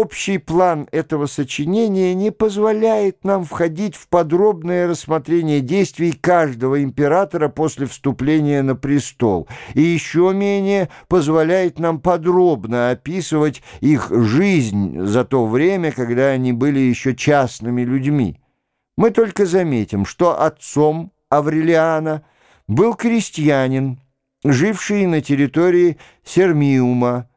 Общий план этого сочинения не позволяет нам входить в подробное рассмотрение действий каждого императора после вступления на престол, и еще менее позволяет нам подробно описывать их жизнь за то время, когда они были еще частными людьми. Мы только заметим, что отцом Аврелиана был крестьянин, живший на территории Сермиума,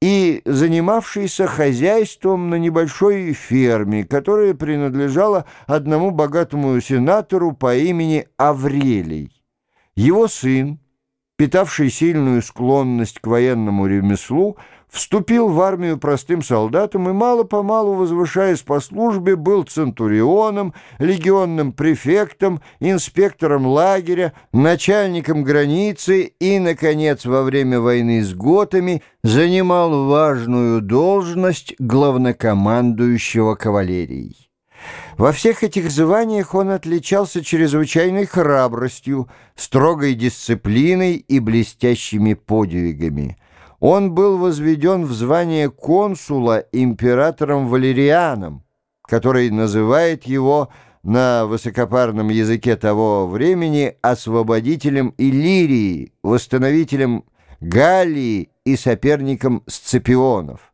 и занимавшийся хозяйством на небольшой ферме, которая принадлежала одному богатому сенатору по имени Аврелий. Его сын, питавший сильную склонность к военному ремеслу, вступил в армию простым солдатом и мало-помалу, возвышаясь по службе, был центурионом, легионным префектом, инспектором лагеря, начальником границы и, наконец, во время войны с готами занимал важную должность главнокомандующего кавалерией. Во всех этих званиях он отличался чрезвычайной храбростью, строгой дисциплиной и блестящими подвигами – он был возведен в звание консула императором Валерианом, который называет его на высокопарном языке того времени освободителем Иллирии, восстановителем Галлии и соперником Сципионов.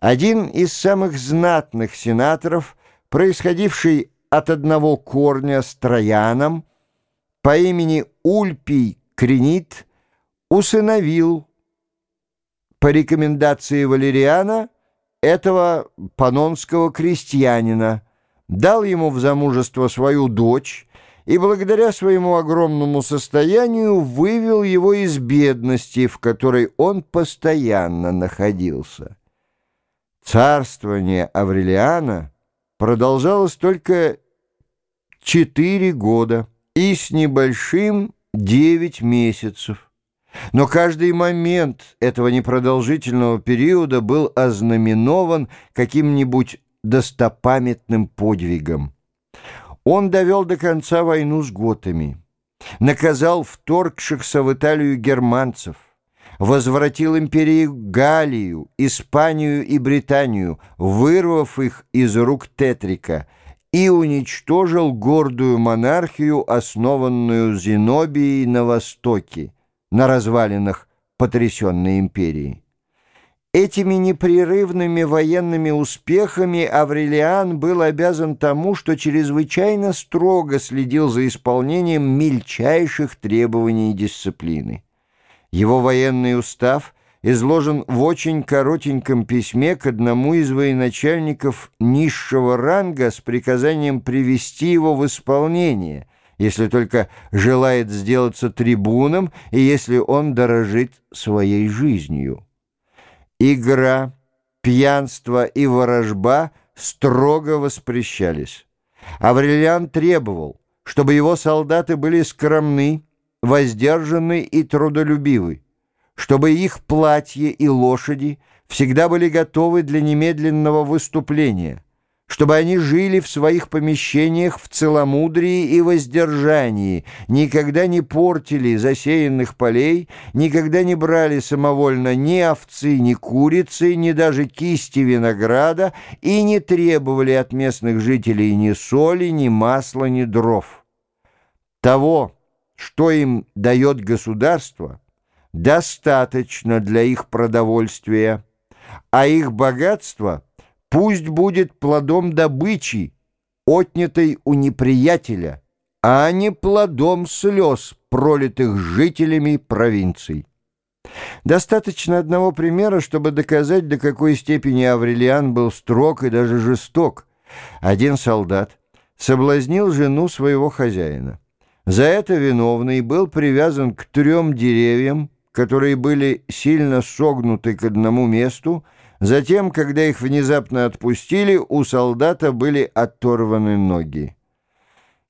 Один из самых знатных сенаторов, происходивший от одного корня с Трояном, по имени Ульпий Кренит, усыновил по рекомендации Валериана этого панонского крестьянина, дал ему в замужество свою дочь и благодаря своему огромному состоянию вывел его из бедности, в которой он постоянно находился. Царствование Аврелиана продолжалось только четыре года и с небольшим девять месяцев. Но каждый момент этого непродолжительного периода был ознаменован каким-нибудь достопамятным подвигом. Он довел до конца войну с готами, наказал вторгшихся в Италию германцев, возвратил империи Галлию, Испанию и Британию, вырвав их из рук Тетрика, и уничтожил гордую монархию, основанную Зенобией на Востоке на развалинах потрясенной империи. Этими непрерывными военными успехами Аврелиан был обязан тому, что чрезвычайно строго следил за исполнением мельчайших требований дисциплины. Его военный устав изложен в очень коротеньком письме к одному из военачальников низшего ранга с приказанием привести его в исполнение – если только желает сделаться трибуном и если он дорожит своей жизнью. Игра, пьянство и ворожба строго воспрещались. Аврелиан требовал, чтобы его солдаты были скромны, воздержаны и трудолюбивы, чтобы их платья и лошади всегда были готовы для немедленного выступления, чтобы они жили в своих помещениях в целомудрии и воздержании, никогда не портили засеянных полей, никогда не брали самовольно ни овцы, ни курицы, ни даже кисти винограда и не требовали от местных жителей ни соли, ни масла, ни дров. Того, что им дает государство, достаточно для их продовольствия, а их богатство — Пусть будет плодом добычи, отнятой у неприятеля, а не плодом слез, пролитых жителями провинций. Достаточно одного примера, чтобы доказать, до какой степени Аврелиан был строг и даже жесток. Один солдат соблазнил жену своего хозяина. За это виновный был привязан к трем деревьям, которые были сильно согнуты к одному месту, Затем, когда их внезапно отпустили, у солдата были оторваны ноги.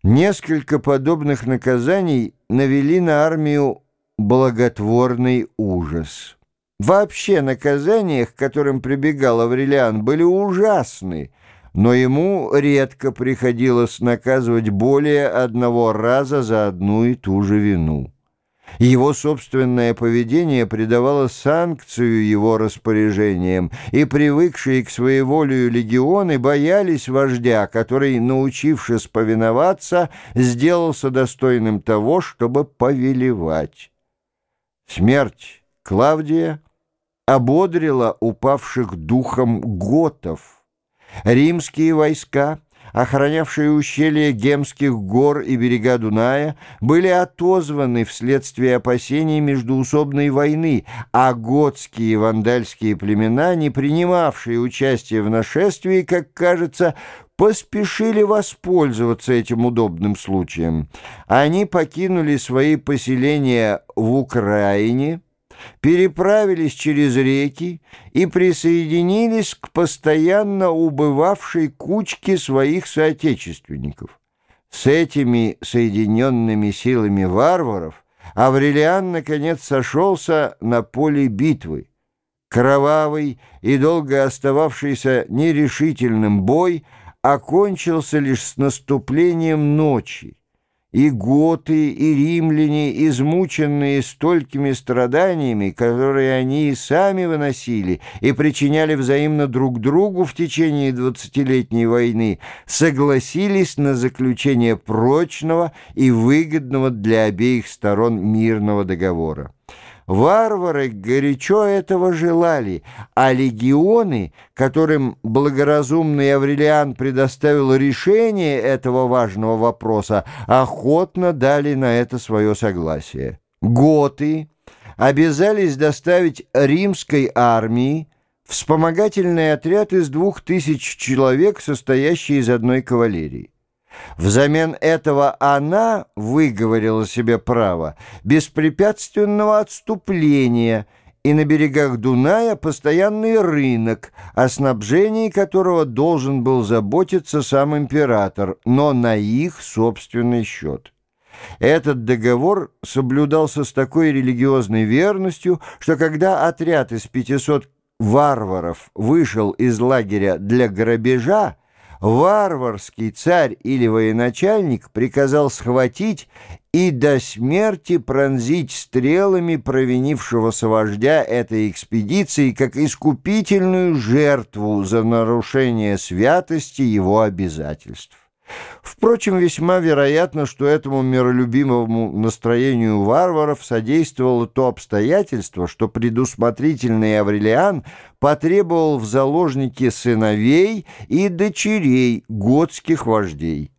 Несколько подобных наказаний навели на армию благотворный ужас. Вообще наказания, к которым прибегал Аврелиан, были ужасны, но ему редко приходилось наказывать более одного раза за одну и ту же вину. Его собственное поведение придавало санкцию его распоряжениям, и привыкшие к своеволию легионы боялись вождя, который, научившись повиноваться, сделался достойным того, чтобы повелевать. Смерть Клавдия ободрила упавших духом готов. Римские войска — охранявшие ущелья Гемских гор и берега Дуная, были отозваны вследствие опасений междуусобной войны, а готские и вандальские племена, не принимавшие участие в нашествии, как кажется, поспешили воспользоваться этим удобным случаем. Они покинули свои поселения в Украине, переправились через реки и присоединились к постоянно убывавшей кучке своих соотечественников. С этими соединенными силами варваров Аврелиан, наконец, сошелся на поле битвы. Кровавый и долго остававшийся нерешительным бой окончился лишь с наступлением ночи. И готы, и римляне, измученные столькими страданиями, которые они и сами выносили и причиняли взаимно друг другу в течение двадцатилетней войны, согласились на заключение прочного и выгодного для обеих сторон мирного договора. Варвары горячо этого желали, а легионы, которым благоразумный Аврелиан предоставил решение этого важного вопроса, охотно дали на это свое согласие. Готы обязались доставить римской армии вспомогательный отряд из двух тысяч человек, состоящий из одной кавалерии. Взамен этого она выговорила себе право беспрепятственного отступления и на берегах Дуная постоянный рынок, о снабжении которого должен был заботиться сам император, но на их собственный счет. Этот договор соблюдался с такой религиозной верностью, что когда отряд из 500 варваров вышел из лагеря для грабежа, варварский царь или военачальник приказал схватить и до смерти пронзить стрелами провинившегося вождя этой экспедиции как искупительную жертву за нарушение святости его обязательств. Впрочем, весьма вероятно, что этому миролюбимому настроению варваров содействовало то обстоятельство, что предусмотрительный Аврелиан потребовал в заложники сыновей и дочерей готских вождей.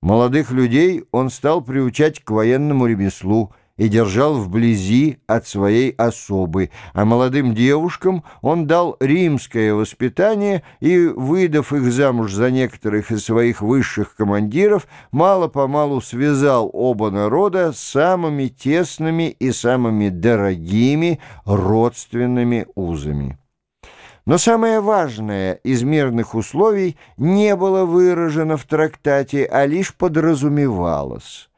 Молодых людей он стал приучать к военному ремеслу – и держал вблизи от своей особы, а молодым девушкам он дал римское воспитание и, выдав их замуж за некоторых из своих высших командиров, мало-помалу связал оба народа самыми тесными и самыми дорогими родственными узами. Но самое важное из мирных условий не было выражено в трактате, а лишь подразумевалось.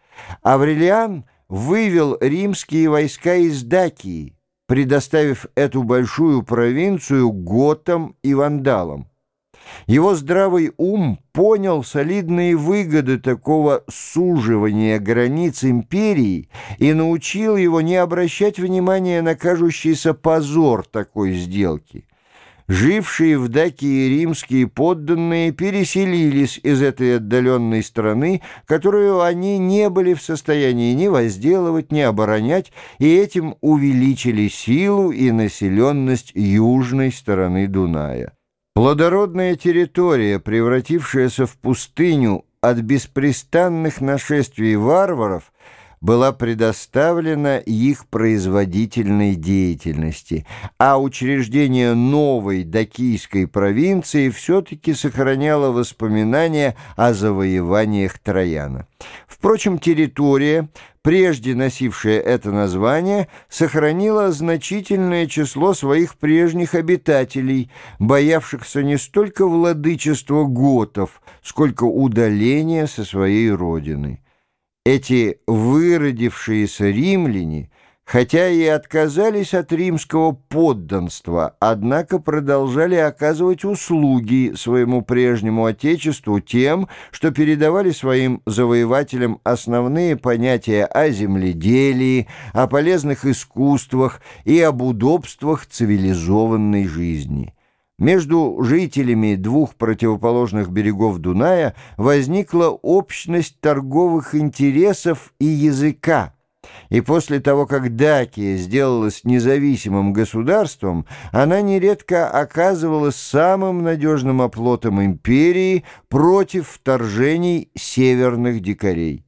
Аврелиан – вывел римские войска из Дакии, предоставив эту большую провинцию готам и вандалам. Его здравый ум понял солидные выгоды такого суживания границ империи и научил его не обращать внимания на кажущийся позор такой сделки. Жившие в Дакии римские подданные переселились из этой отдаленной страны, которую они не были в состоянии ни возделывать, ни оборонять, и этим увеличили силу и населенность южной стороны Дуная. Плодородная территория, превратившаяся в пустыню от беспрестанных нашествий варваров, была предоставлена их производительной деятельности, а учреждение новой дакийской провинции все-таки сохраняло воспоминания о завоеваниях Трояна. Впрочем, территория, прежде носившая это название, сохранила значительное число своих прежних обитателей, боявшихся не столько владычества готов, сколько удаления со своей родины. Эти выродившиеся римляне, хотя и отказались от римского подданства, однако продолжали оказывать услуги своему прежнему отечеству тем, что передавали своим завоевателям основные понятия о земледелии, о полезных искусствах и об удобствах цивилизованной жизни. Между жителями двух противоположных берегов Дуная возникла общность торговых интересов и языка, и после того, как Дакия сделалась независимым государством, она нередко оказывалась самым надежным оплотом империи против вторжений северных дикарей.